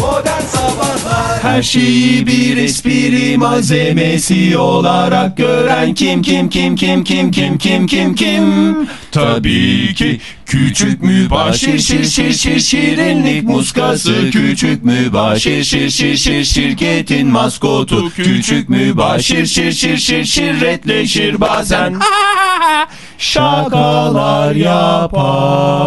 Modern Sabahlar. Her şeyi bir espri malzemesi olarak gören kim kim kim kim kim kim kim kim kim? Tabii ki küçük mübaşir şir şir şir şirinlik muskası. Küçük mübaşir şir şir şir şirketin maskotu. Küçük mübaşir şir şir şir şirretleşir bazen. Şakalar yapar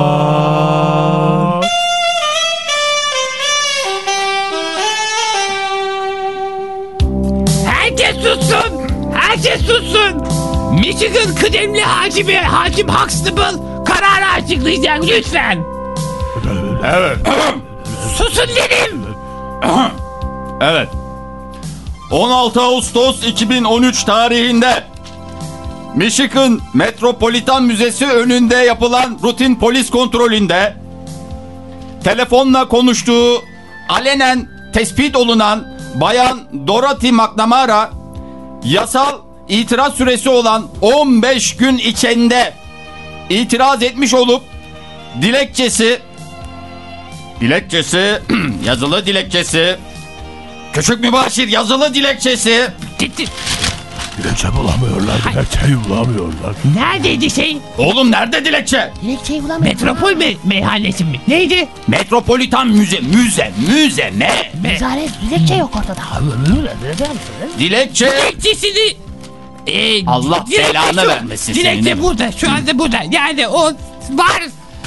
Michigan kıdemli hakimi Hakim Huxtable kararı açıklayacak lütfen. Evet Susun dedim. Evet. 16 Ağustos 2013 tarihinde Michigan Metropolitan Müzesi önünde yapılan rutin polis kontrolünde telefonla konuştuğu alenen tespit olunan bayan Dorothy McNamara yasal itiraz süresi olan 15 gün içinde itiraz etmiş olup dilekçesi dilekçesi yazılı dilekçesi küçük mübaşir yazılı dilekçesi Gitti. Dilekçe bulamıyorlar, dilekçeyi bulamıyorlar. Neredeydi şey? oğlum nerede dilekçe Metropol me meyhanesi mi? Neydi? Metropolitan müze müze müze ne Me Zaret dilekçe yok ortada. dilekçe Dilekçesini... Ee, Allah belanı vermesin Dilekçe senin. burada. Şu anda burada. Yani o var.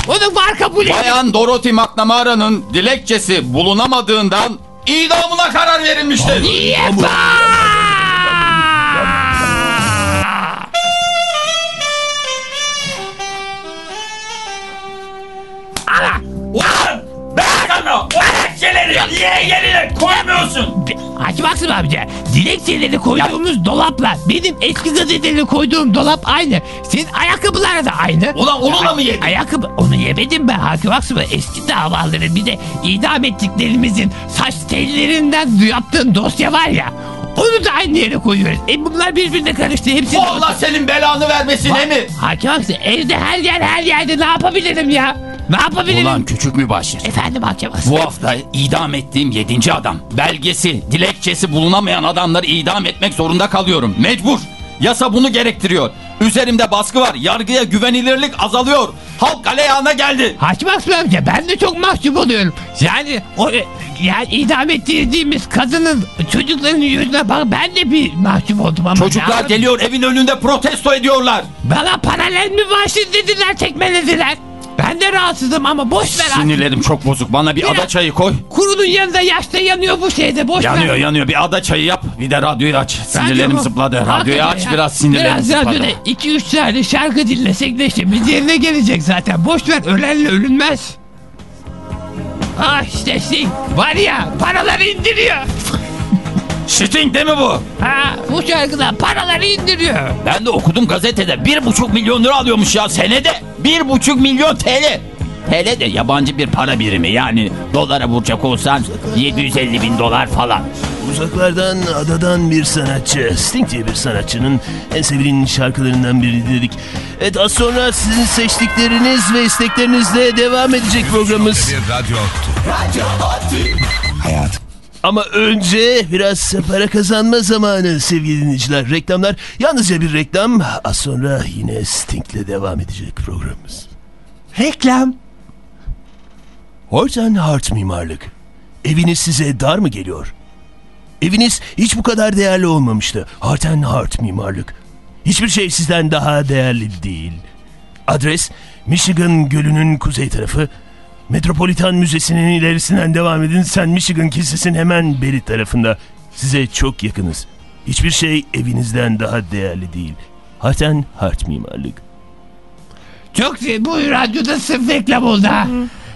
Onu var kabul edin. Bayan Dorothy McNamara'nın dilekçesi bulunamadığından idamına karar verilmiştir. Bırak onu! O dilekçeleri niye yerine koymuyorsun? Hacı baksın amca. Dilekçeleri koyduğumuz dolapla benim eski gazeteleri koyduğum dolap aynı. Senin ayakkabılar da aynı. Ulan onu da mı yedin? Ayakkabı onu yemedim ben Hakim Aksu eski davaları bir de idam ettiklerimizin saç tellerinden yaptığın dosya var ya. Onu da aynı yere koyuyoruz. E bunlar birbirine karıştı. Hepsi Allah senin belanı vermesin he mi? Hakim Aksu evde her yer her yerde ne yapabilirim ya? Ne yapabilirim? Ulan küçük mübaşir. Efendim Aksu. Bu hafta idam ettiğim yedinci adam. Belgesi, dilekçesi bulunamayan adamları idam etmek zorunda kalıyorum. Mecbur. Yasa bunu gerektiriyor. Üzerimde baskı var. Yargıya güvenilirlik azalıyor. Halk aleyhana geldi. Hakim Aksu amca ben de çok mahcup oluyorum. Yani o yani idam ettirdiğimiz kadının çocukların yüzüne bak ben de bir mahcup oldum ama. Çocuklar geliyor evin önünde protesto ediyorlar. Bana paralel mi başladı dediler tekmelediler. Ben de rahatsızım ama boş ver artık. Sinirlerim çok bozuk. Bana bir Biraz- ada çayı koy. Kurunun yanında yaşta yanıyor bu şeyde boş Yanıyor ver. yanıyor. Bir ada çayı yap. Bir de radyoyu aç. Sinirlerim zıpladı. Radyoyu aç ya. biraz sinirlerim Biraz zıpladı. radyoda 2-3 tane şarkı dinlesek neşemiz yerine gelecek zaten. Boş ver ölenle ölünmez. Ah işte şey var ya paraları indiriyor. Sting değil mi bu? Ha bu şarkıda paraları indiriyor. Ben de okudum gazetede. Bir buçuk milyon lira alıyormuş ya senede. Bir buçuk milyon TL. TL de yabancı bir para birimi yani dolara vuracak olsan 750 bin dolar falan. Uzaklardan adadan bir sanatçı, Sting diye bir sanatçının en sevilen şarkılarından biri dedik. Evet az sonra sizin seçtikleriniz ve isteklerinizle devam edecek programımız. Ama önce biraz para kazanma zamanı sevgili dinleyiciler. Reklamlar yalnızca bir reklam. Az sonra yine Sting'le devam edecek programımız. Reklam. Horton Hart Mimarlık. Eviniz size dar mı geliyor? Eviniz hiç bu kadar değerli olmamıştı. Horton Hart Mimarlık. Hiçbir şey sizden daha değerli değil. Adres Michigan Gölü'nün kuzey tarafı. Metropolitan Müzesi'nin ilerisinden devam edin. Sen Michigan Kilisesi'nin hemen beri tarafında. Size çok yakınız. Hiçbir şey evinizden daha değerli değil. Horton Hart Mimarlık. Çok şey, bu radyoda sırf reklam oldu ha.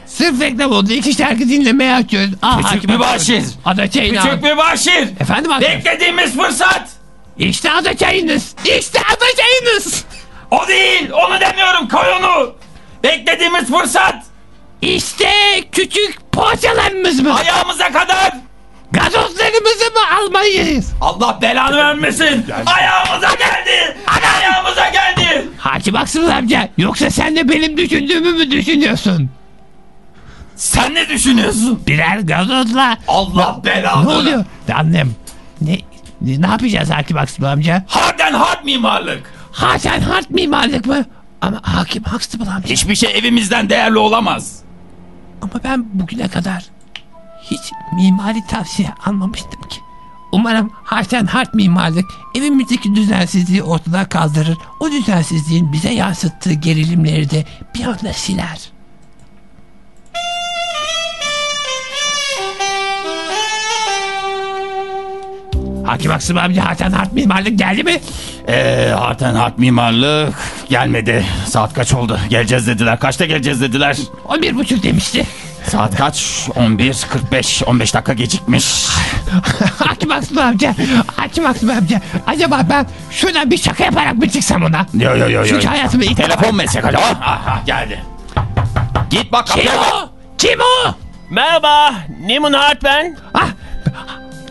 Sırf reklam oldu. İki şarkı dinlemeye açıyoruz. Ah, Küçük Hakim mübaşir. Aksu. Ada çayını Küçük mübaşir. Efendim Hakim? Beklediğimiz fırsat. İşte ada çayınız. İşte ada çayınız. O değil onu demiyorum koy onu. Beklediğimiz fırsat. İşte küçük poğaçalarımız mı? Ayağımıza kadar. Gazozlarımızı mı almalıyız? Allah belanı vermesin. Ayağımıza geldi. Ayağımıza geldi. Hakim Aksımıl amca yoksa sen de benim düşündüğümü mü düşünüyorsun? Sen ne düşünüyorsun? Birer gazozla. Allah Ne belanı. oluyor? Annem. Ne, ne, ne yapacağız Hakim Aksımıl amca? Harden hard mimarlık. Hasan Hart mimarlık mı? Ama Hakim Aksımıl amca. Hiçbir şey evimizden değerli olamaz. Ama ben bugüne kadar hiç mimari tavsiye almamıştım ki. Umarım Hasan Hart mimarlık evimizdeki düzensizliği ortadan kaldırır. O düzensizliğin bize yansıttığı gerilimleri de bir anda siler. Hakim Aksım amca Hasan Hart mimarlık geldi mi? Eee Harden hard mimarlık gelmedi. Saat kaç oldu? Geleceğiz dediler. Kaçta geleceğiz dediler. 11 buçuk demişti. Saat kaç? 11.45. 15 dakika gecikmiş. Hakim Aksım amca, Hakim Aksım amca. Acaba ben şuradan bir şaka yaparak mı çıksam ona? Yo yo yo yo. Çünkü hayatımda ilk Telefon mu etsek acaba? Aha geldi. Git bak Kim o? Kim o? Merhaba, Nimun Hart ben. Ah,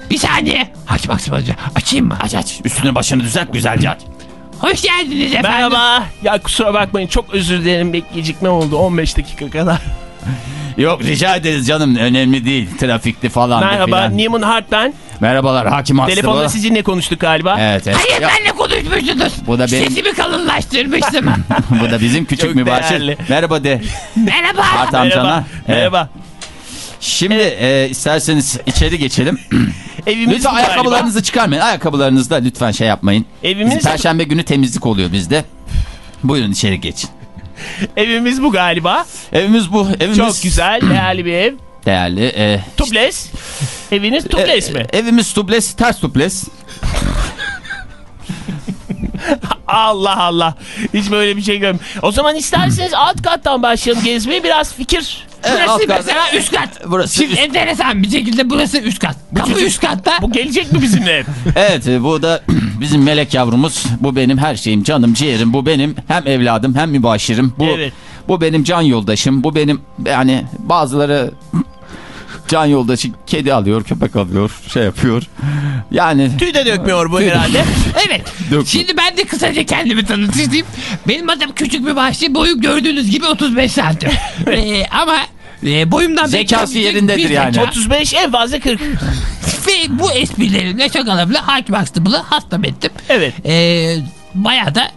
bir saniye. Hakim Aksım amca açayım mı? Aç aç. Üstünü başını düzelt güzelce aç. Hoş geldiniz efendim. Merhaba. Ya kusura bakmayın çok özür dilerim bir gecikme oldu 15 dakika kadar. Yok rica ederiz canım. Önemli değil. Trafikli falan. Merhaba. Nimun Hart ben. Merhabalar hakim Aslı. Telefonda sizinle konuştuk galiba. Evet evet. Hayır Ya, benle konuşmuştunuz. Bu da benim- Sesimi kalınlaştırmıştım. bu da bizim küçük Çok mübaşir. değerli. Merhaba de. Merhaba. Hart amcana. Merhaba. Evet. Merhaba. Şimdi e, isterseniz içeri geçelim. Evimiz lütfen galiba. ayakkabılarınızı çıkarmayın. Ayakkabılarınızda lütfen şey yapmayın. Evimiz, Bizim Perşembe günü temizlik oluyor bizde. Buyurun içeri geçin. evimiz bu galiba. Evimiz bu. Evimiz Çok güzel, değerli bir ev. Değerli. E, Tuples. Eviniz tuples e, mi? Evimiz tuples, ters tuples. Allah Allah. Hiç böyle bir şey görmedim. O zaman isterseniz alt kattan başlayalım gezmeye. Biraz fikir. Evet, Burası kat- mesela üst kat. Burası Şimdi üst- enteresan bir şekilde burası üst kat. Kapı üst katta. Bu gelecek mi bizimle? Evet e, bu da bizim melek yavrumuz. Bu benim her şeyim, canım, ciğerim. Bu benim hem evladım hem mübaşirim. Bu, Evet. bu benim can yoldaşım. Bu benim yani bazıları can yoldaşı kedi alıyor, köpek alıyor, şey yapıyor. Yani Tüy de dökmüyor bu herhalde. Evet. Dök- Şimdi ben de kısaca kendimi tanıtayım. Benim adım küçük bir bahçe. Boyum gördüğünüz gibi 35 santim. Ee, ama e, boyumdan Zekası yerindedir yani. zeka. 35 en fazla 40. Ve bu esprilerimle şakalarımla hakim aksımını hastam ettim. Evet. Ee, bayağı da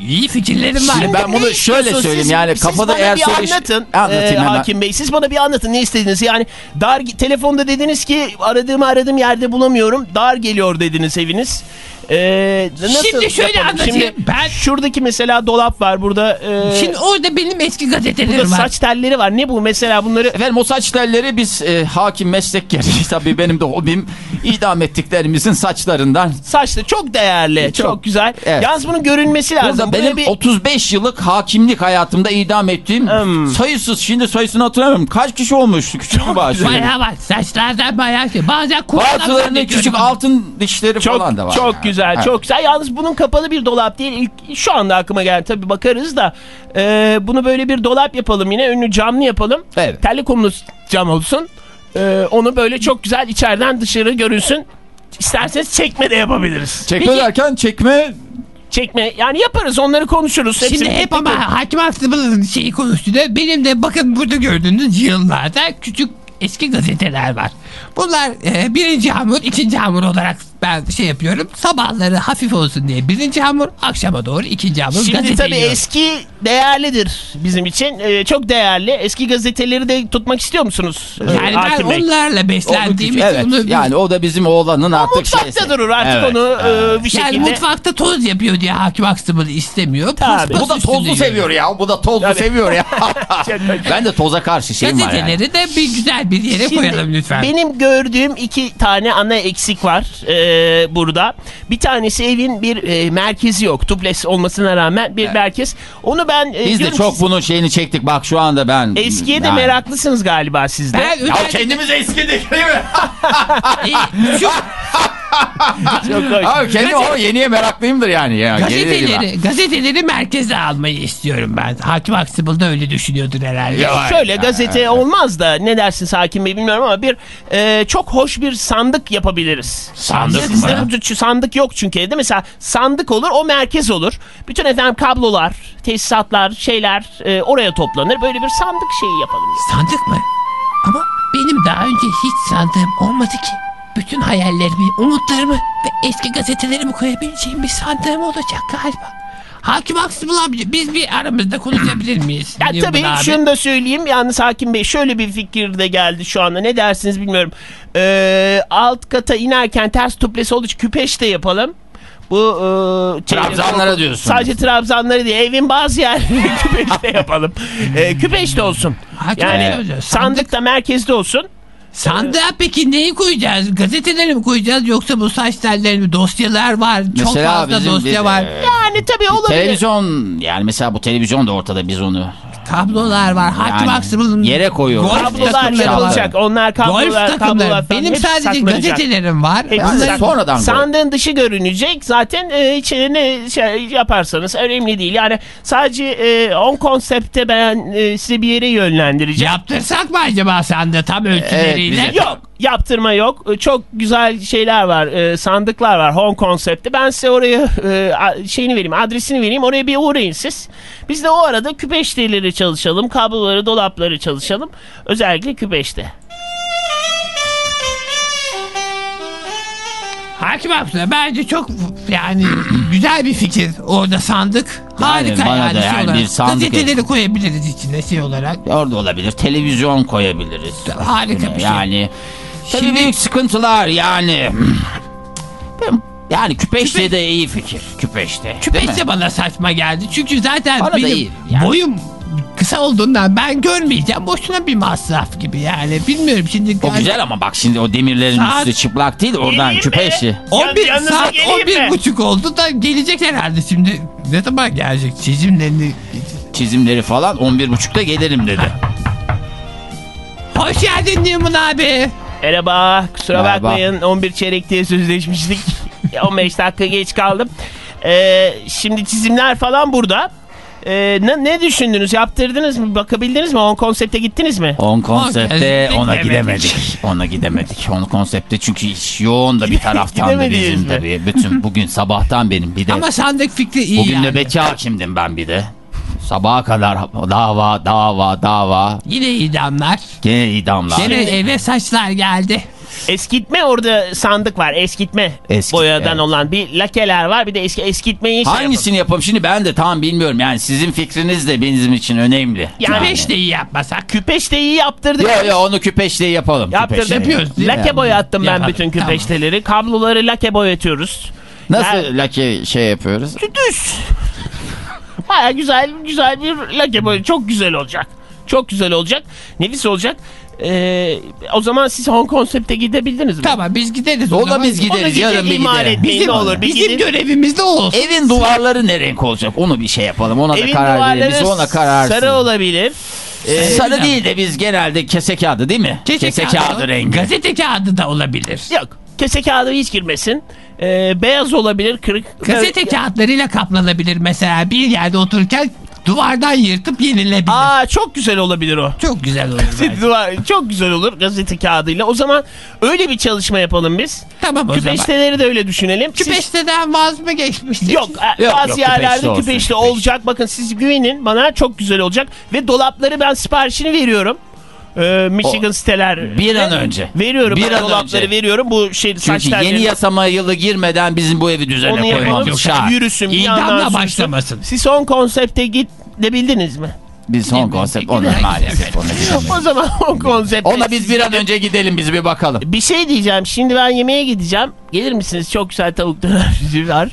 iyi fikirlerim var. Şimdi ben bunu şöyle söyleyeyim Siz- yani siz kafada eğer bir soru anlatın. anlatayım Ee, hemen. Hakim Bey siz bana bir anlatın ne istediniz yani dar telefonda dediniz ki aradığımı aradığım yerde bulamıyorum dar geliyor dediniz eviniz. Ee, nasıl Şimdi şöyle yapalım? anlatayım. Şimdi Ben- şuradaki mesela dolap var burada. E, Şimdi orada benim eski burada gazetelerim var. saç telleri var. Ne bu mesela bunları Efendim o saç telleri biz e, hakim meslek gereği tabii benim de hobim idam ettiklerimizin saçlarından. saçlı çok değerli, çok, Çok. güzel. Evet. Yalnız bunun görünmesi lazım. Burada benim bir 35 yıllık hakimlik hayatımda idam ettiğim Hmm. sayısız şimdi sayısını hatırlamıyorum. Kaç kişi olmuş küçük bir başı. Bayağı var. Saçlardan bayağı şey. Bazen Bazılarının küçük altın dişleri Çok falan da var. çok yani. güzel, Evet. çok güzel. Yalnız bunun kapalı bir dolap değil. İlk, şu anda aklıma geldi tabii bakarız da. e, bunu böyle bir dolap yapalım yine. Önünü camlı yapalım. Evet. Telekomlu cam olsun. E, onu böyle çok güzel içeriden dışarı görünsün. İsterseniz çekme de yapabiliriz. Çekme Peki- derken çekme Çekme yani yaparız onları konuşuruz. Şimdi Hepsini hep ama hakim Aksım'ın şeyi konuştu da benim de bakın burada gördüğünüz yıllarda küçük eski gazeteler var. Bunlar e, birinci hamur, ikinci hamur olarak ben şey yapıyorum. Sabahları hafif olsun diye birinci hamur, akşama doğru ikinci hamur Şimdi gazete tabii yiyorum. eski değerlidir bizim için. Ee, çok değerli. Eski gazeteleri de tutmak istiyor musunuz? Ee, Yani ben Hakim Bey? onlarla beslendiğim için Evet onu- yani o da bizim oğlanın artık Mutfakta şeysi. durur artık Evet. onu e, bir yani şekilde. mutfakta toz yapıyor diye hakim Aksım'ı istemiyor. Tabii. Bu da tozlu yiyor. seviyor ya. Bu da tozlu Tabii. seviyor ya. Ben de toza karşı şeyim var yani. Gazeteleri de bir güzel bir yere Şimdi koyalım lütfen. Benim gördüğüm iki tane ana eksik var e, burada. Bir tanesi evin bir e, merkezi yok. Tuples olmasına rağmen bir merkez. Onu ben e, Biz de çok bunun şeyini çektik. Bak şu anda ben... eskiye de Yani- meraklısınız galiba siz de. Ben Ya kendimiz eskidik değil mi? Şu, Çok hoş. Abi kendi o yeniye meraklıyımdır yani. Ya. Gazeteleri, gazeteleri merkeze almayı istiyorum ben. Hakim Aksibıl da öyle düşünüyordur herhalde. Ya, Şöyle ya, gazete ya. olmaz da ne dersiniz hakim bey bilmiyorum ama bir e, çok hoş bir sandık yapabiliriz. Sandık Sizde mı? bu- sandık yok çünkü evde. Mesela sandık olur o merkez olur. Bütün efendim kablolar, tesisatlar, şeyler e, oraya toplanır. Böyle bir sandık şeyi yapalım. Sandık mı? Ama benim daha önce hiç sandığım olmadı ki. Bütün hayallerimi, umutlarımı ve eski gazetelerimi koyabileceğim bir sandığım olacak galiba. Hakim Aksibıl amca biz bir aramızda konuşabilir miyiz? Ya tabii abi. şunu da söyleyeyim. Yalnız hakim bey şöyle bir fikir de geldi şu anda. Ne dersiniz bilmiyorum. Ee, alt kata inerken ters tuplesi olduğu için küpeş de yapalım. Bu e, şeyleri- Trabzanlara diyorsun. Sadece trabzanları değil. Evin bazı yerleri küpeş de yapalım. Ee, küpeş de olsun. Hakim Yani amca, sandık da merkezde olsun. Sandığa peki neyi koyacağız? Gazeteleri mi koyacağız yoksa bu saç telleri mi? Dosyalar var. Çok Mesela fazla bizim dosya bir, var. e, Yani tabii olabilir. Televizyon yani mesela bu televizyon da ortada biz onu Kablolar var. Hakim Yani Aksibıl'ın yere koyuyorlar. golf Kablolar çalacak. Onlar Golf kablolar, kablolar takımları. falan Benim sadece saklanacak. gazetelerim var. Hepsi Yani sak- sonradan. Sandığın dışı görünecek. Zaten e, içine şey yaparsanız önemli değil. Yani sadece e, on konsepte ben e, size bir yere yönlendireceğim. Yaptırsak mı acaba sandığı tam ölçüleriyle? bize- Yok yaptırma yok. E, Çok güzel şeyler var. e, sandıklar var home konsepte. Ben size oraya e, şeyini vereyim adresini vereyim. Oraya bir uğrayın siz. Biz de o arada küpeşteleri çalışalım. Kabloları dolapları çalışalım. Özellikle küpeşte. Hakim Aksibıl bence çok yani güzel bir fikir. Orada sandık. Harika bana yani, da şey yani olarak. bir sandık- Gazeteleri koyabiliriz içine şey olarak. orada olabilir. Televizyon koyabiliriz. Harika bir şey. Yani tabii Şimdi- büyük sıkıntılar yani. Yani küpeşte de iyi fikir. Küpeşte. değil mi? Küpeş de bana saçma geldi. Çünkü zaten Bana benim iyi yani. boyum kısa olduğundan ben görmeyeceğim. Boşuna bir masraf gibi yani. Bilmiyorum şimdi. O güzel ama bak şimdi o demirlerin Saat- üstü çıplak değil oradan mi? küpeşli. 11 Yanınıza saat geleyim 11 mi? buçuk oldu da gelecek herhalde şimdi. Ne zaman gelecek çizimlerini? Çizimleri falan 11.30'da gelirim dedi. Hoş geldin Newman abi. Merhaba. Kusura Merhaba. bakmayın. 11 çeyrek diye sözleşmiştik. 15 dakika geç kaldım. Ee, şimdi çizimler falan burada. Ee, ne, ne düşündünüz? Yaptırdınız mı? Bakabildiniz mi? On konsepte gittiniz mi? On konsepte ona gidemedik. Ona gidemedik. On konsepte çünkü iş yoğun da bir taraftan da bizim mi? tabii. Bütün bugün sabahtan benim bir de. Ama sandık fikri iyi Bugün yani. nöbetçi hakimdim ben bir de. Sabaha kadar dava dava dava. Yine idamlar. Gene idamlar. Gene eve saçlar geldi. Eskitme orada sandık var. Eskitme. Eskit- boyadan evet. olan bir lakeler var. Bir de eski eskitmeyi şey yapalım. Hangisini yapalım şimdi ben de tam bilmiyorum. Yani sizin fikriniz de bizim için önemli. Yani- Küpeş de iyi yapmasak. Küpeş de iyi yaptırdık. Yo yo onu küpeşle yapalım. Yaptırdık. Yapıyoruz? Lake boyattım ben Yapalım. bütün Tamam. küpeşteleri. Kabloları lake boyatıyoruz. Nasıl Yani- lake şey yapıyoruz? Düz. Baya güzel güzel bir lake boya. Çok güzel olacak. Çok güzel olacak. Nefis olacak. Ee, o zaman siz Hong Konsept'e gidebildiniz mi? Tamam biz gideriz. o Ona zaman. biz gideriz. Yarın bir gidelim. Bizim, ne olur. Bir bizim gidin. görevimiz de olsun. Evin duvarları ne renk olacak? Onu bir şey yapalım. Ona Evin da karar verelim. Biz ona karar sarı olabilir. Ee, Sarı değil de biz genelde kese kağıdı değil mi? Kese, kağıdı rengi. Gazete kağıdı da olabilir. Yok. Kese kağıdı hiç girmesin. Ee, beyaz olabilir, kırık. Gazete kağıtlarıyla kaplanabilir mesela. Bir yerde otururken duvardan yırtıp yenilebilir. Aa çok güzel olabilir o. Çok güzel olur. Duvar çok güzel olur gazete kağıdıyla. O zaman öyle bir çalışma yapalım biz. tamam o zaman. Küpeşteleri de öyle düşünelim. Siz- Küpeşteden vaz mı geçmiştik? Yok, e, Yok, bazı yok, yerlerde küpeşli küpeşli. olacak. Bakın siz güvenin bana çok güzel olacak. Ve dolapları ben siparişini veriyorum. Ee, Michigan siteler. Bir an önce. Veriyorum Bir an dolapları önce. veriyorum. Bu şey Çünkü yeni tellerini- yasama yılı girmeden bizim bu evi düzene Onu koymamız şart. Yürüsün. İdamla başlamasın. Siz son konsepte gidebildiniz mi? Biz son konsept ona maalesef ona. O zaman o konsepte. Ona biz bir an önce gidelim biz bir bakalım. Bir şey diyeceğim. Şimdi ben yemeğe gideceğim. Gelir misiniz? Çok güzel tavuk döner var.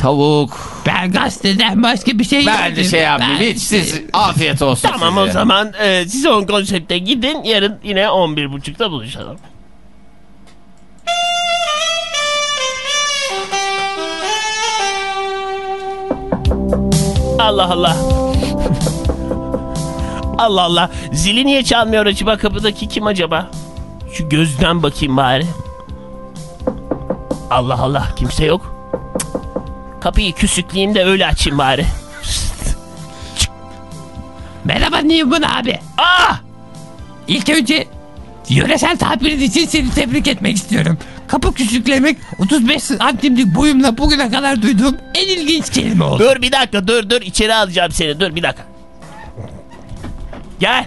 Tavuk. Ben gazeteden başka bir şey Ben de yemedim. şey yapmayayım. Ben- Hiç siz afiyet olsun Tamam size. o zaman e, siz on konsepte gidin. Yarın yine 11.30'da buluşalım. Allah Allah. Allah Allah. Zili niye çalmıyor acaba kapıdaki kim acaba? Şu gözden bakayım bari. Allah Allah kimse yok. Kapıyı küsükleyeyim de öyle açayım bari. Merhaba Newman abi. Ah! İlk önce yöresel tabirin için seni tebrik etmek istiyorum. Kapı küçüklemek 35 santimlik boyumla bugüne kadar duyduğum en ilginç kelime oldu. Dur bir dakika dur dur içeri alacağım seni dur bir dakika. Gel.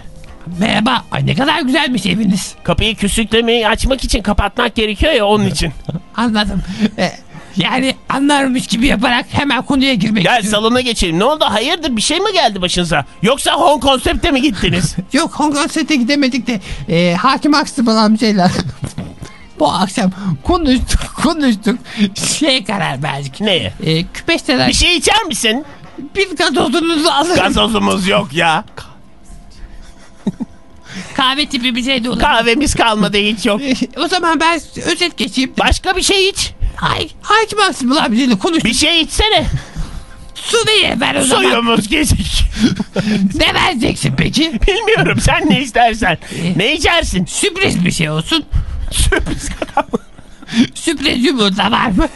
Merhaba. Ay ne kadar güzelmiş eviniz. Kapıyı küsüklemeyi açmak için kapatmak gerekiyor ya onun için. Anladım. Ee, yani anlarmış gibi yaparak hemen konuya girmek Gel istiyorum. salona geçelim. Ne oldu? Hayırdır bir şey mi geldi başınıza? Yoksa Hong Konsept'e mi gittiniz? Yok Hong Kong sete gidemedik de e, Hakim Aksıbıl amcayla bu akşam konuştuk konuştuk şeye karar verdik. Neye? E, küpeşteler Bir şey içer misin? bir gazozunuzu alın. Gazozumuz yok ya. Kahve tipi bir şey de olur. Kahvemiz kalmadı hiç yok. E, o zaman ben özet geçeyim. Başka bir şey iç. Hay, Hakim Aksıbıl amcayla konuştuk. Bir şey içsene. Su verir ben o zaman. Suyumuz geçik. Ne vereceksin peki? Bilmiyorum sen ne istersen. Ne içersin? Sürpriz bir şey olsun. Sürpriz kadar mı? Sürpriz yumurta var mı?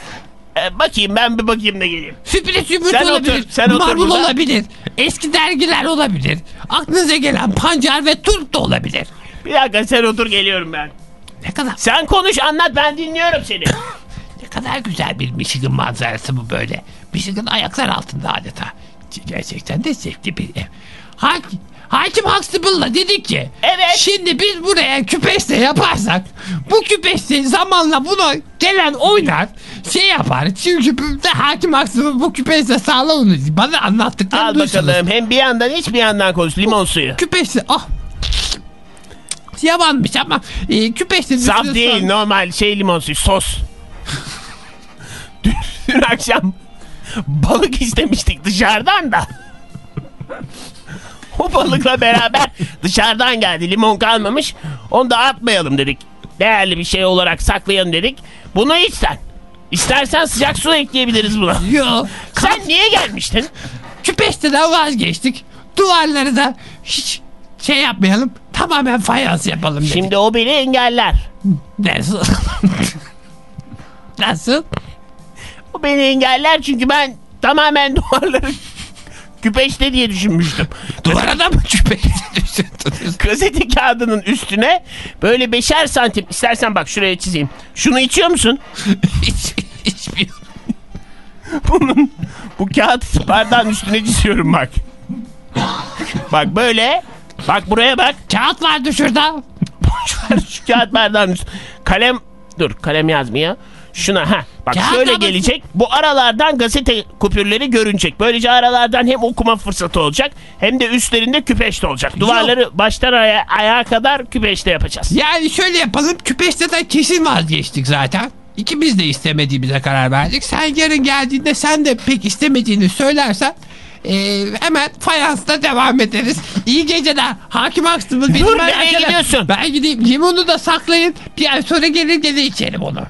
Ee, bakayım ben bir bakayım da geleyim. Sürpriz yumurta Sen otur, olabilir. sen otur Marul burada. olabilir. Eski dergiler olabilir. Aklınıza gelen pancar ve turp da olabilir. Bir dakika sen otur geliyorum ben. Ne kadar Sen konuş anlat ben dinliyorum seni. ne kadar güzel bir Michigan manzarası bu böyle. Michigan ayaklar altında adeta. Gerçekten de zevkli bir ev. Hakim, Hakim Huxtable'la dedik ki Evet. Şimdi biz buraya küpeşte yaparsak bu küpeşte zamanla buna gelen oynar şey yapar. Çünkü de Hakim Huxtable bu küpeşte sağlam onu bana anlattıklarını Al duysanız. bakalım hem bir yandan iç bir yandan konuş limon suyu. Küpeşte ah Yavanmış ama e, küpeşte Saf değil normal şey limon suyu sos. Dün, dün akşam balık istemiştik dışarıdan da. o balıkla beraber dışarıdan geldi limon kalmamış. Onu da atmayalım dedik. Değerli bir şey olarak saklayalım dedik. Bunu iç sen. İstersen sıcak su ekleyebiliriz buna. Yok. Sen niye gelmiştin? Küpeşteden vazgeçtik. Duvarları da hiç şey yapmayalım. Tamamen fayans yapalım dedik. Şimdi o beni engeller. Nasıl? Nasıl? O beni engeller çünkü ben tamamen duvarları küpeşte diye düşünmüştüm. Duvara da mı küpeşte düşündünüz? Gazete kağıdının üstüne böyle beşer santim istersen bak şuraya çizeyim. Şunu içiyor musun? Hiç, hiçbir... Bunun bu kağıt bardağın üstüne çiziyorum bak. bak böyle. Bak buraya bak. Kağıt vardı şurada. Boş ver şu kağıt bardağın üstüne. Kalem dur kalem yazmıyor. Şuna ha bak Kağıt şöyle gelecek. Bu aralardan gazete kupürleri görünecek. Böylece aralardan hem okuma fırsatı olacak hem de üstlerinde küpeşte olacak. Duvarları baştan aya- ayağa kadar küpeşte yapacağız. Yani şöyle yapalım. Küpeşteden kesin vazgeçtik zaten. İkimiz de istemediğimize karar verdik. Sen yarın geldiğinde sen de pek istemediğini söylersen e, hemen fayansta devam ederiz. İyi geceler. Hakim Aksım'ın benim Dur, nereye gidiyorsun? Ben gideyim. Limonu da saklayın. Bir ay sonra gelir gene içerim onu.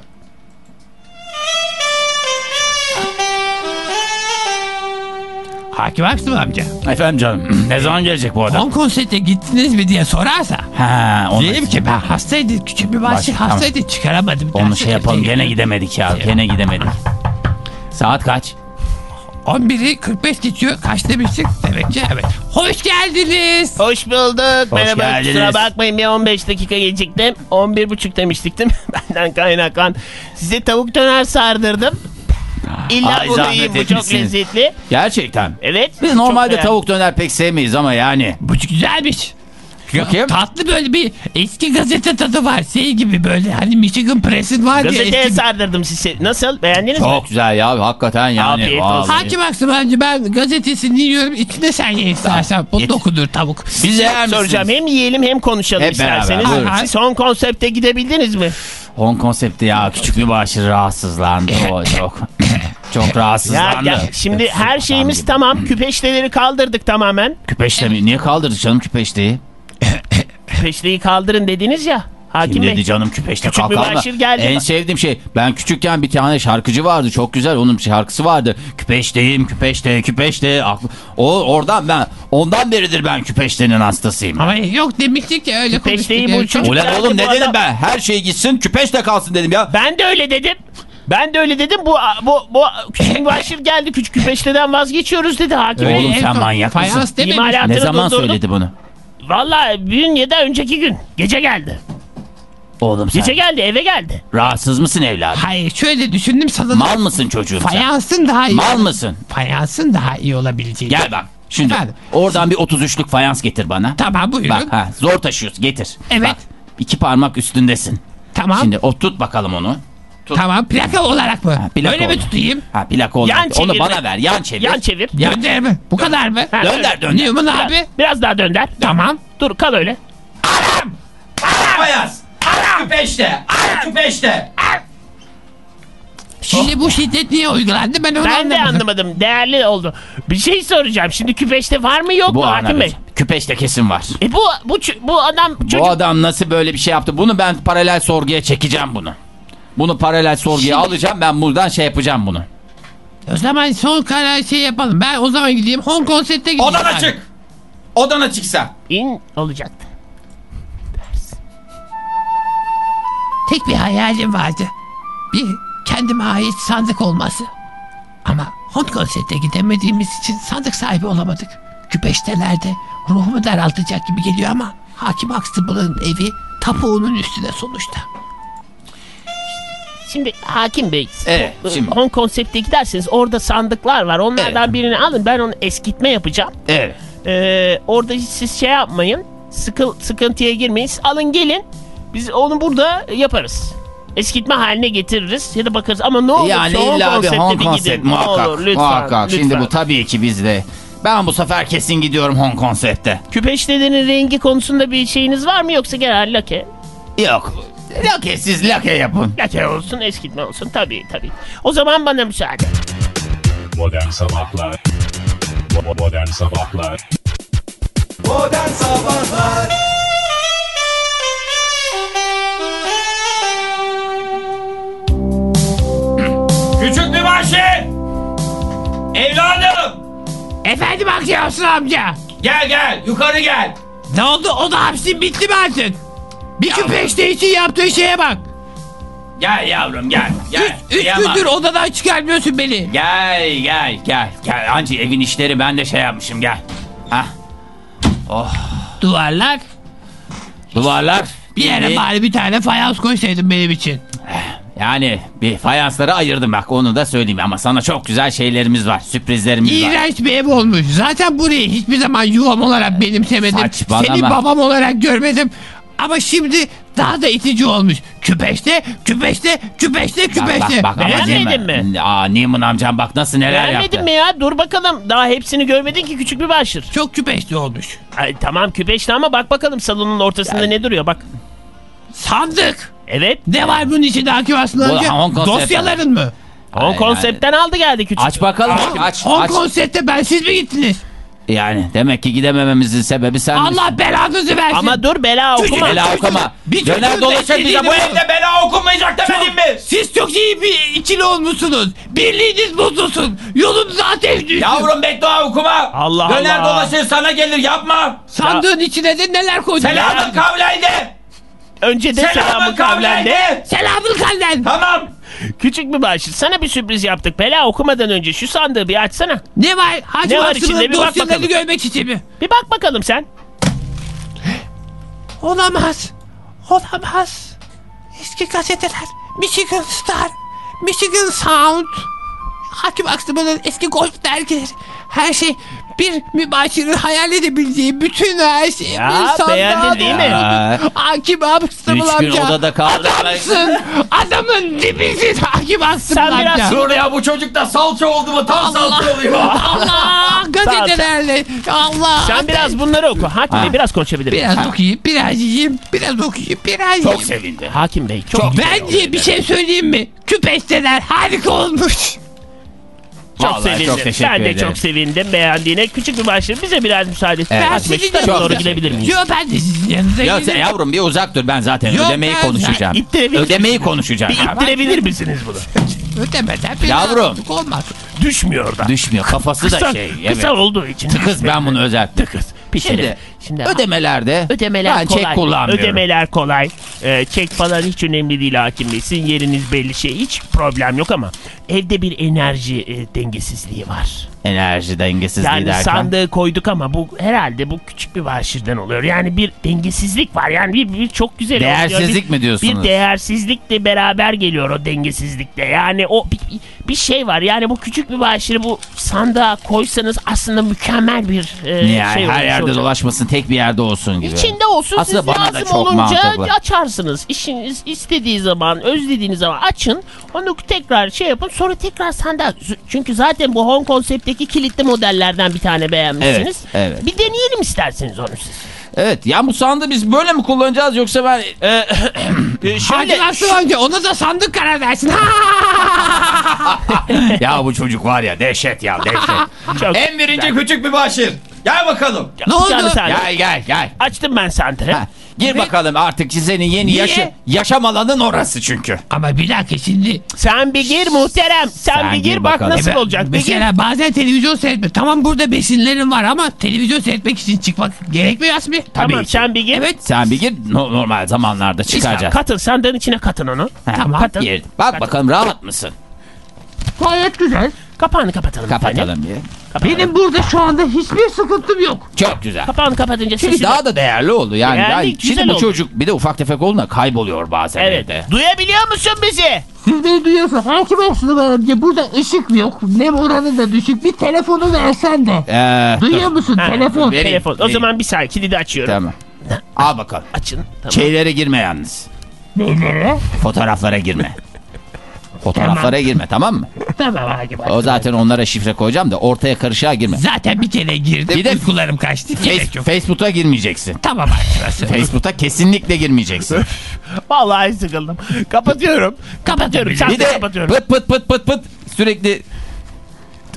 Hakim Aksım amca. Efendim canım ne zaman gelecek bu adam? Hong Kong sete gittiniz mi diye sorarsa. Ha, onu, Diyelim ki ben hastaydım. Küçük bir başlık Baş- tamam. hastaydı. Çıkaramadım. onu şey yapalım gene gittim. gidemedik ya gene gidemedik. Saat kaç? 11'i 45 geçiyor. Kaç demiştik? Demek ki evet. Hoş geldiniz. Hoş bulduk. Merhaba. geldiniz. Kusura bakmayın bir 15 dakika geciktim. 11 buçuk demiştik değil mi? Benden kaynaklan. Size tavuk döner sardırdım. İlla Ay, bunu yiyin bu çok lezzetli. Gerçekten. Evet. Biz çok normalde tavuk döner pek sevmeyiz ama yani. Bu güzelmiş. Bakayım. Tatlı böyle bir eski gazete tadı var. Şey gibi böyle hani Michigan Press'in var ya Gazeteye eski. sardırdım sizi. Nasıl? Beğendiniz mi? Çok güzel ya hakikaten yani. Afiyet olsun. Hakim Aksım bence ben gazetesini yiyorum. İçine sen ye istersen. Bu dokudur tavuk. Bize yer misiniz? Soracağım hem yiyelim hem konuşalım Hep beraber, isterseniz. Siz Hong Konsept'e gidebildiniz mi? Hong konsepti ya küçük bir aşırı rahatsızlandı o çok. çok Ya, rahatsızlandı. ya, şimdi her şeyimiz tamam. Küpeşteleri kaldırdık tamamen. Küpeşte mi? Niye kaldırdık canım küpeşteyi? Küpeşteyi kaldırın dediniz ya. Hakim Kim Bey. dedi canım küpeşte Küçük geldi En sevdiğim şey ben küçükken bir tane şarkıcı vardı çok güzel onun şarkısı vardı. Küpeşteyim küpeşte küpeşte. O oradan ben ondan beridir ben küpeştenin hastasıyım. Ama yok demiştik ya öyle Küpeşteyi bu çocuk- Ulan oğlum ne dedim ben? Her şey gitsin küpeşte kalsın dedim ya. Ben de öyle dedim. Ben de öyle dedim. Bu bu bu küçük mübaşir geldi. Küçük küpeşteden vazgeçiyoruz dedi hakim. Oğlum sen En- manyak mısın? Ne zaman durdurdum. söyledi bunu? Valla gün ya da önceki gün. Gece geldi. Oğlum sen Gece geldi eve geldi. rahatsız mısın evladım? Hayır şöyle düşündüm sana. Mal mısın çocuğum sen? Fayansın daha iyi. Mal mısın? Fayansın daha iyi olabileceği. Gel bak. Şimdi Efendim? oradan bir 33'lük fayans getir bana. Tamam buyurun. Bak ha zor taşıyorsun getir. Evet. Bak, iki parmak üstündesin. tamam. Şimdi o tut bakalım onu. Tamam plaka olarak mı? Ha, plaka Öyle mi olarak. tutayım? Ha plaka olarak. Yan Onu çevir bana be. ver yan çevir. Yan çevir. Gönder mi? Bu kadar mı? Ha, Dönder dönder. Newman abi. biraz daha dönder. Tamam. Dur kal öyle. Fayans. Küpeşte. Küpeşte. Şimdi bu şiddet niye uygulandı ben onu Ben de anlamadım. anlamadım. Değerli oldu. Bir şey soracağım. Şimdi küpeşte var mı yok Bu mu hakim bey? Küpeşte kesin var. E bu bu ç- bu adam çocuk Bu adam nasıl böyle bir şey yaptı? Bunu ben paralel sorguya çekeceğim bunu. Bunu paralel sorguya Şimdi- alacağım. Ben buradan şey yapacağım bunu. O zaman son karar şey yapalım. Ben o zaman gideyim Hong Konsept'e gideyim. Odana abi. çık. Odana çıksa. in olacaktı. Tek bir hayalim vardı. Bir kendime ait sandık olması. Ama Hong Konsept'e gidemediğimiz için sandık sahibi olamadık. Küpeştelerde ruhumu daraltacak gibi geliyor ama Hakim Huxtable'ın evi tapuğunun üstüne sonuçta. Şimdi hakim bey. Evet, şimdi- Hong konsepte giderseniz orada sandıklar var. Onlardan birini alın. Ben onu eskitme yapacağım. Evet. Ee, orada hiç siz şey yapmayın. Sıkı, sıkıntıya girmeyin. Siz Alın gelin. Biz onu burada yaparız. Eskitme haline getiririz ya da bakarız ama ne olur Yani Hong illa bir konsepte Hong bir konsept gidin. Ne muhakkak. olur, lütfen, muhakkak. Şimdi lütfen. bu tabii ki bizde. Ben bu sefer kesin gidiyorum Hong konsepte. Küpeştelerin rengi konusunda bir şeyiniz var mı yoksa genel lake? Yok. Lake siz lake yapın. Lake olsun eskitme olsun tabii tabii. O zaman bana müsaade. Modern Sabahlar Modern Sabahlar Modern Sabahlar Mübaşir. Evladım. Efendim Akşamsın amca. Gel gel yukarı gel. Ne oldu? O da hapsin bitti mi artık? Bir küpeşte için yaptığı şeye bak. Gel yavrum gel. Gel. Üç Kıyamam. gündür odadan çıkarmıyorsun beni. Gel gel gel. Gel anca evin işleri ben de şey yapmışım gel. Hah. Duvarlar. Duvarlar. Bir yere bari bir tane fayans koysaydın benim için. Yani bir fayansları ayırdım bak onu da söyleyeyim ama sana çok güzel şeylerimiz var. Sürprizlerimiz var. İğrenç bir ev olmuş. Zaten burayı hiçbir zaman yuvam olarak benimsemedim. Saçmalama. Seni babam olarak görmedim. Ama şimdi daha da itici olmuş. Küpeşte, küpeşte, küpeşte, küpeşte. Bak, bak, bak, Beğenmedin mi? Aa Neiman amcam bak nasıl neler yaptı. Beğenmedin mi ya? Dur bakalım. Daha hepsini görmedin ki küçük bir başır. Çok küpeşte olmuş. Ay, tamam küpeşli ama bak bakalım salonun ortasında ne duruyor bak. Sandık. Evet. Ne var bunun içinde? Hong Kong Dosyaların mı? Hong konseptten aldı geldi küçük. Aç bakalım aç aç. Hong aç. Konsept'te ben siz mi gittiniz? Yani demek ki gidemememizin sebebi sen Allah belanızı versin. Ama dur bela Çocuk- okuma. Bela okuma. Bir Döner dolaşır bize bu evde bela okunmayacak demedim mi? Siz çok iyi bir ikili olmuşsunuz. Birliğiniz bozulsun. Yolunuza ateş düşsün. Yavrum beddua okuma. Allah Döner Allah. dolaşır sana gelir yapma. Sandığın içine de neler koydun? Selamın kavlaydı. Önce de Selamın selamı kavlendi. kavlaydı. Selamın kalden. Tamam. Küçük bir başır. Sana bir sürpriz yaptık. Bela okumadan önce şu sandığı bir açsana. Ne var? Hacı Ne var içinde? Bir bak bakalım. görmek için mi? Bir bak bakalım sen. Olamaz. Olamaz. Eski gazeteler. Michigan Star. Michigan Sound. Hakim Aksımı'nın eski golf dergileri. Her şey bir mübaşirin hayal edebildiği bütün her şey. Ya, sandığa beğendin değil mi? Hakim Aksımı Üç gün amca. odada kaldı. Adamsın. Adamın dibisin Hakim Aksımı Sen biraz amca. Dur ya bu çocuk da salça oldu mu tam salça oluyor. Allah gazetelerle. Allah. Sen biraz bunları oku. Hakim Bey biraz konuşabilir miyim? Biraz okuyayım, biraz yiyeyim, biraz okuyayım, biraz Çok yiyeyim. sevindi. Hakim Bey çok Bence bir şey söyleyeyim mi? Küpeşteler harika olmuş. Çok Vallahi sevindim. çok teşekkür ben de ederim. çok sevindim beğendiğine. Küçük bir başır. Bize biraz müsaade et. Evet. Şu Sizin yanınıza- doğru gidebilir miyiz? Yo ben de sizin yanınıza Ya sen yavrum bir uzak dur ben zaten Yok, ödemeyi ben- konuşacağım. İttirebilir Ödemeyi konuşacağım. Bir ittirebilir misiniz bunu? Ödemeden bir Yavrum. olmaz. Düşmüyor da. Düşmüyor kafası da Kısa, şey. kısa Evet. olduğu için. Kız ben bunu özel. Kız. Bitirin. Şimdi, Şimdi ödemelerde Ödemeler ben kolay. çek kullanmıyorum. Ödemeler kolay. Ee, çek falan hiç önemli değil hakim bey. Sizin yeriniz belli şey. Hiç problem yok ama evde bir enerji e, dengesizliği var. Enerji dengesizliği Yani derken. sandığı koyduk ama bu herhalde bu küçük bir başırdan oluyor. Yani bir dengesizlik var. Yani bir, bir çok güzel oluyor. Değersizlik Bir- mi diyorsunuz? Bir değersizlikle beraber geliyor o dengesizlikle. Yani o bir, bir şey var. Yani bu küçük bir başırı bu sandığa koysanız aslında mükemmel bir e, Yani şey her yerde olacak. dolaşmasın tek bir yerde olsun gibi. İçinde olsun Aslında siz bana da çok olunca mantıklı. açarsınız. İşiniz istediği zaman, özlediğiniz zaman açın. Onu tekrar şey yapın. Sonra tekrar sandığa. Çünkü zaten bu Home konseptteki kilitli modellerden bir tane beğenmişsiniz. Evet, evet. Bir deneyelim isterseniz onu siz. Evet ya bu sandığı biz böyle mi kullanacağız yoksa ben... Ee, Hadi şöyle nasıl önce ona da sandık karar versin. ya bu çocuk var ya dehşet ya dehşet. çok en birinci küçük bir başır. Gel bakalım. ne oldu? Sen- Gel gel gel. Açtım ben santrı. Ha, gir bakalım artık senin yeni Niye? yaşı, yaşam alanın orası çünkü. Ama bir dakika şimdi. Sen bir gir muhterem. Sen, Sen bir gir gir bak bakalım. nasıl Evet, olacak. Bir gir. Mesela bazen televizyon seyretme. Tamam burada besinlerim var ama televizyon seyretmek için çıkmak gerekmiyor Asmi. Tamam ki. sen bir gir. Evet. Sen bir gir no- normal zamanlarda çıkacağız. Katın sandığın içine katın onu. Ha, Tamam. Katın. Gir. Bak bakalım rahat mısın? Gayet güzel. Kapağını kapatalım. Kapatalım bir. Kapatalım. Benim burada şu anda hiçbir sıkıntım yok. Çok güzel. Kapağını kapatınca Çünkü sesi daha da değerli oldu. Yani Değerli, güzel şimdi bu oldu. çocuk bir de ufak tefek olduğunda kayboluyor bazen Evet. evde. Duyabiliyor musun bizi? Siz beni duyuyorsunuz. Hakim Aslı amca burada ışık yok. Nem oranı da düşük. Bir telefonu versen de. Ee, Duyuyor musun? Ha, Telefon. Vereyim, Telefon. O vereyim. zaman bir saniye kilidi açıyorum. tamam. Al bakalım. Açın. Tamam. Şeylere girme yalnız. Neylere? Fotoğraflara girme. Fotoğraflara girme tamam mı? Tamam Aslı. O zaten onlara şifre koyacağım da ortaya karışığa girme. Zaten bir kere girdim. Bir de- uykularım kaçtı. Face-. Facebook'a girmeyeceksin. Tamam Aslı. Facebook'a kesinlikle girmeyeceksin. Vallahi sıkıldım. Kapatıyorum. Kapatıyorum. Bir de kapatıyorum. pıt pıt pıt pıt pıt sürekli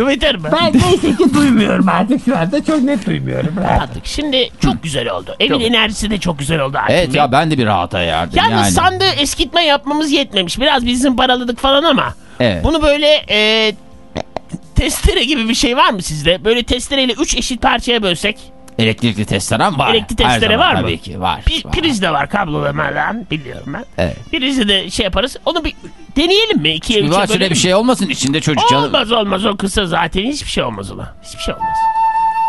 Twitter mı? Ben neyse ki duymuyorum artık şu anda. Çok net duymuyorum. Rahat. Kapattık. Şimdi çok güzel oldu. Evin enerjisi de çok güzel oldu. Hakim Evet Bey. ya ben de bir rahata yardım Yalnız yani. sandığı eskitme yapmamız yetmemiş. Biraz bizim paraladık falan ama. Evet. Bunu böyle e, testere gibi bir şey var mı sizde? Böyle testereyle 3 eşit parçaya bölsek. Elektrikli testere var. Elektrikli testere var mı? Tabii ki var. Bir, var. priz de var kablolamadan biliyorum ben. Evet. Prizi de şey yaparız. Onu bir deneyelim mi? İkiye üçe var şöyle bölelim bir şey olmasın içinde çocuk canı. Olmaz olmaz o kısa zaten hiçbir şey olmaz ona. Hiçbir şey olmaz.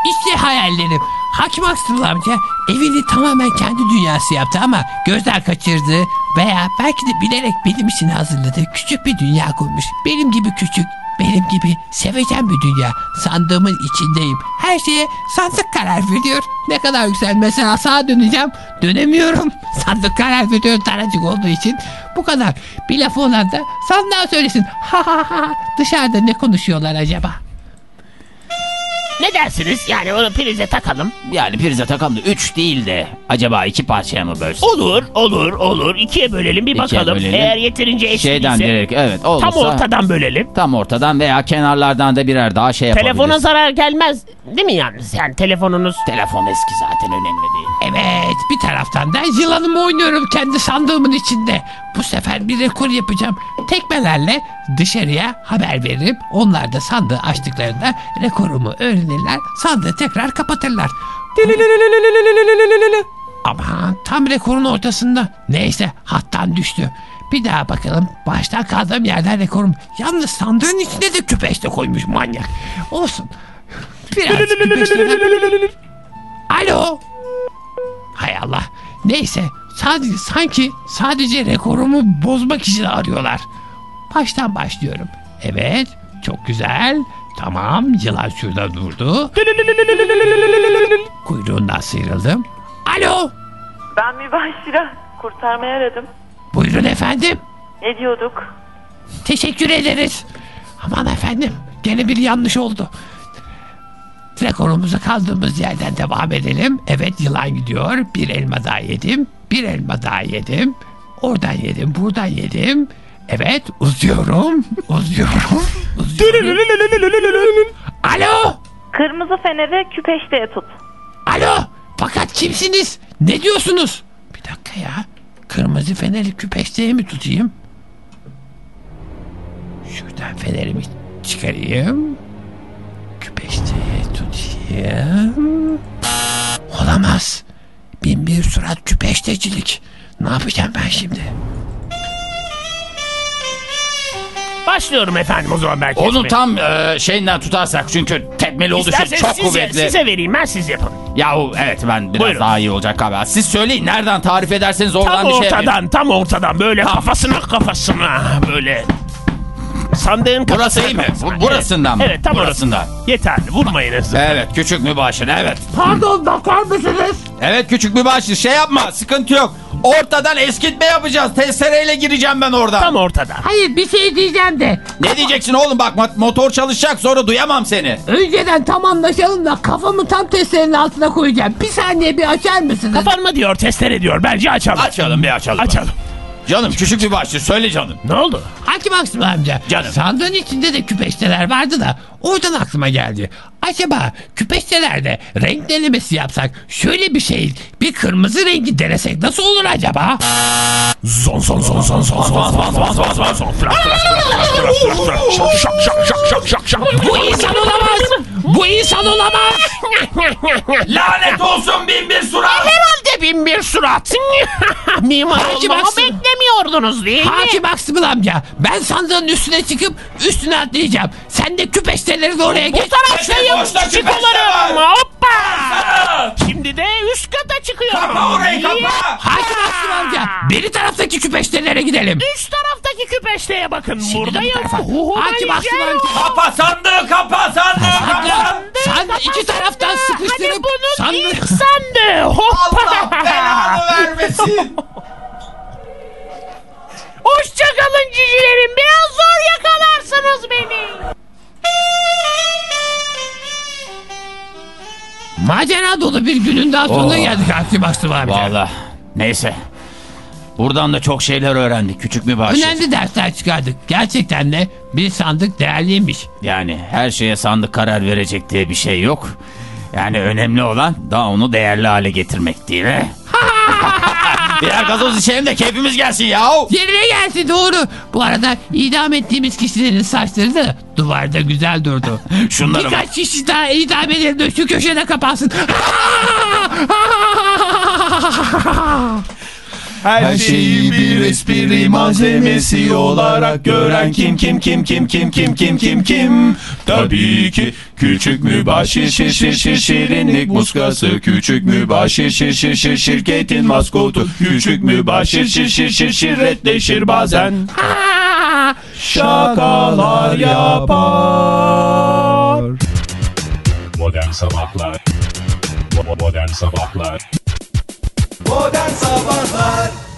İşte hayallerim. Hakim Aksırıl amca evini tamamen kendi dünyası yaptı ama gözden kaçırdı veya belki de bilerek benim için hazırladığı küçük bir dünya kurmuş. Benim gibi küçük, benim gibi sevecen bir dünya. Sandığımın içindeyim. Her şeye sandık karar veriyor. Ne kadar güzel. Mesela sağa döneceğim. Dönemiyorum. Sandık karar veriyor daracık olduğu için. Bu kadar. Bir lafı olan da sandığa söylesin. Ha ha ha. Dışarıda ne konuşuyorlar acaba? Ne dersiniz? Yani onu prize takalım. Yani prize takalım da 3 değil de acaba iki parçaya mı bölsün? Olur, olur, olur. İkiye bölelim bir İkiye bakalım. bölelim. Eğer yeterince eşliyse Şeyden direkt evet olursa tam ortadan bölelim. tam ortadan veya kenarlardan da birer daha şey yapabiliriz. Telefona zarar gelmez değil mi yalnız? Yani telefonunuz Telefon eski zaten önemli değil. Evet bir taraftan da yılanımı oynuyorum kendi sandığımın içinde. Bu sefer bir rekor yapacağım. Tekmelerle dışarıya haber veririm. Onlar da sandığı açtıklarında rekorumu öğrenirler. Sandığı tekrar kapatırlar. Aman tam rekorun ortasında. Neyse hattan düştü. Bir daha bakalım. Baştan kaldığım yerden rekorum. Yalnız sandığın içine de küpeş de koymuş manyak. Olsun. Biraz Alo. Hay Allah. Neyse. Sadece, sanki sadece rekorumu bozmak için arıyorlar. Baştan başlıyorum. Evet. Çok güzel. Tamam. Yılan şurada durdu. Kuyruğundan sıyrıldım. Alo. Ben mübaşire kurtarmaya aradım. Buyurun efendim. Ne diyorduk? Teşekkür ederiz. Aman efendim. Gene bir yanlış oldu. Rekorumuza kaldığımız yerden devam edelim. Evet yılan gidiyor. Bir elma daha yedim. Bir elma daha yedim. Oradan yedim. Buradan yedim. Evet uzuyorum. Uzuyorum. uzuyorum. Alo. Kırmızı feneri küpeşteye tut. Alo. Fakat kimsiniz? Ne diyorsunuz? Bir dakika ya. Kırmızı feneri küpeşteye mi tutayım? Şuradan fenerimi çıkarayım. Küpeşteye tutayım. Olamaz. Bin bir surat küpeştecilik. Ne yapacağım ben şimdi? Başlıyorum efendim o zaman ben Onu kesmeye. tam e, şeyinden tutarsak çünkü tepmeli oluşu İsterseniz çok size, kuvvetli. size vereyim ben siz yapın. Yahu evet ben biraz Buyurun. daha iyi olacak galiba. Siz söyleyin nereden tarif ederseniz oradan Tam bir şey ortadan yapayım. tam ortadan böyle kafasına kafasına böyle. Sandığın Burası iyi mi? kafasına. Bu- burasından mı? Evet, evet tam Burasından. orasından. Yeterli vurmayınız. Evet küçük mübaşir evet. Pardon bakar mısınız? Evet küçük mübaşir şey yapma sıkıntı yok. Ortadan eskitme yapacağız. Testereyle gireceğim ben oradan. Tam ortadan. Hayır bir şey diyeceğim de. Ne diyeceksin oğlum bak mo- motor çalışacak sonra duyamam seni. Önceden tam anlaşalım da kafamı tam testerenin altına koyacağım. Bir saniye bir açar mısınız? Kapanma diyor testere diyor bence açalım. Açalım bir açalım. Açalım. Canım küçük mübaşir söyle canım. Ne oldu? Hakim Aksım amca. Canım. Sandığın içinde de küpeşteler vardı da oradan aklıma geldi. Acaba küpeştelerde renk denemesi yapsak şöyle bir şey bir kırmızı rengi denesek nasıl olur acaba? Zon zon zon zon zon zon zon zon zon zon zon şak. Bu insan olamaz. Bu insan olamaz. Lanet olsun bin bir surat. Herhalde bin bir surat. Mimar Hakim olmamı beklemiyordunuz değil mi? Hakim Aksımıl amca ben sandığın üstüne çıkıp üstüne atlayacağım. Sen de küpeşteleri de oraya Bu geç. taraftayım. boşta küpeşte Çıkılarım. var. Hoppa. Şimdi de üst kata çıkıyorum. Kapa orayı kapa. Hakim Aksım amca beri taraftaki küpeştelere gidelim. Üst taraftaki küpeşteye bakın. Buradayım. tarafa. Huhu Hakim Aksım diyeceğim. amca. Kapa sandığı kapa sandığı kapa. Sen iki taraftan Hadi sıkıştırıp bunun sandığı... ilk sandığı. Hoppa. Allah belanı vermesin. Hoşçakalın cicilerim. Biraz zor yakalarsınız beni. Macera dolu bir günün daha sonuna Oh. geldik Hakim Aksım amca. Valla neyse. Buradan da çok şeyler öğrendik küçük mübaşir. Önemli dersler çıkardık. Gerçekten de bir sandık değerliymiş. Yani her şeye sandık karar verecek diye bir şey yok. Yani önemli olan daha onu değerli hale getirmek değil mi? Birer gazoz içelim de keyfimiz gelsin yahu. Yerine gelsin doğru. Bu arada idam ettiğimiz kişilerin saçları da duvarda güzel durdu. Şunları. Birkaç kişi daha idam edelim de şu köşede kapansın. Her şeyi bir espri malzemesi olarak gören kim kim kim kim kim kim kim kim kim? Tabii ki küçük mübaşir şir şir şir şirinlik muskası. Küçük mübaşir şir şir şir şirketin maskotu. Küçük mübaşir şir şir şir şirretleşir bazen. Şakalar yapar. Modern Sabahlar. Modern Sabahlar Modern Sabahlar